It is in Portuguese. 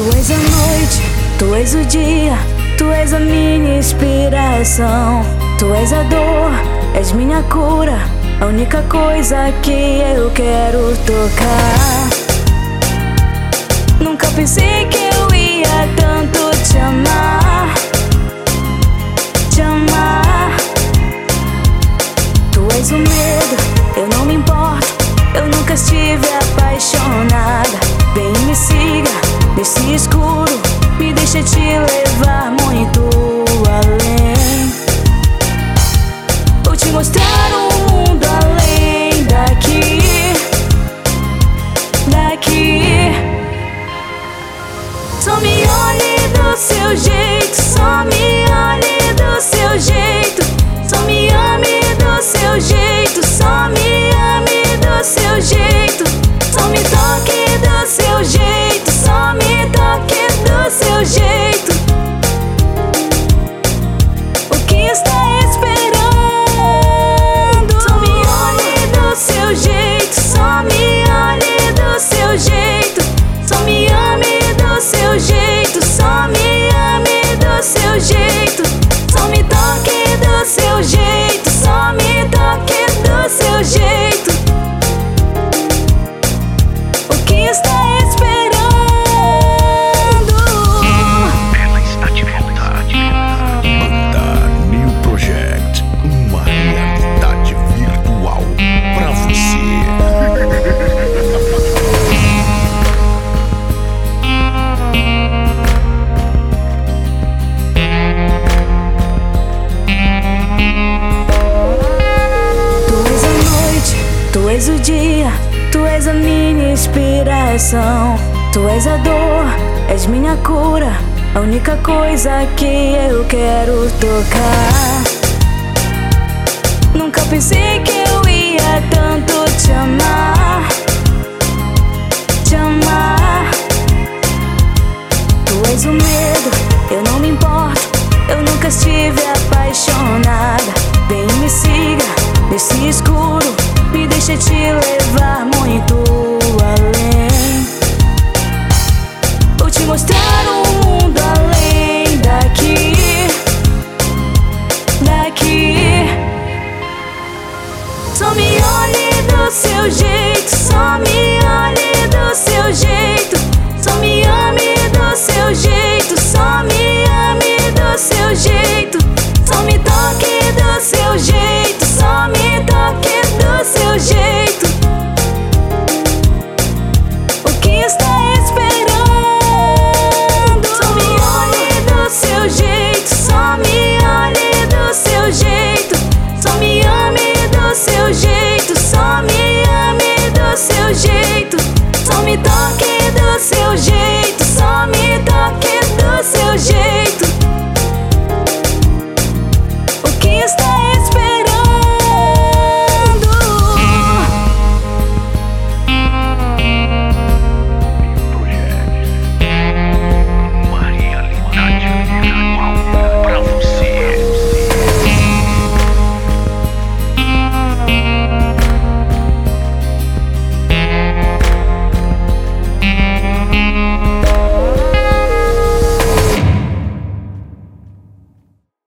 Tu és a noite, tu és o dia, tu és a minha inspiração. Tu és a dor, és minha cura, a única coisa que eu quero tocar. Nunca pensei que eu ia tanto te amar. Te amar. Tu és o medo, eu não me importo. Eu nunca estive apaixonada. Deixa te levar muito além. Vou te mostrar um mundo além daqui, daqui. Só me olhe do seu jeito, és o dia, tu és a minha inspiração. Tu és a dor, és minha cura, a única coisa que eu quero tocar. Nunca pensei que eu ia tanto te amar, te amar. Tu és o medo, eu não me importo. Eu nunca estive apaixonada. demostrar jeito, só me ame do seu jeito, só me ame do seu jeito, só me toque do seu jeito.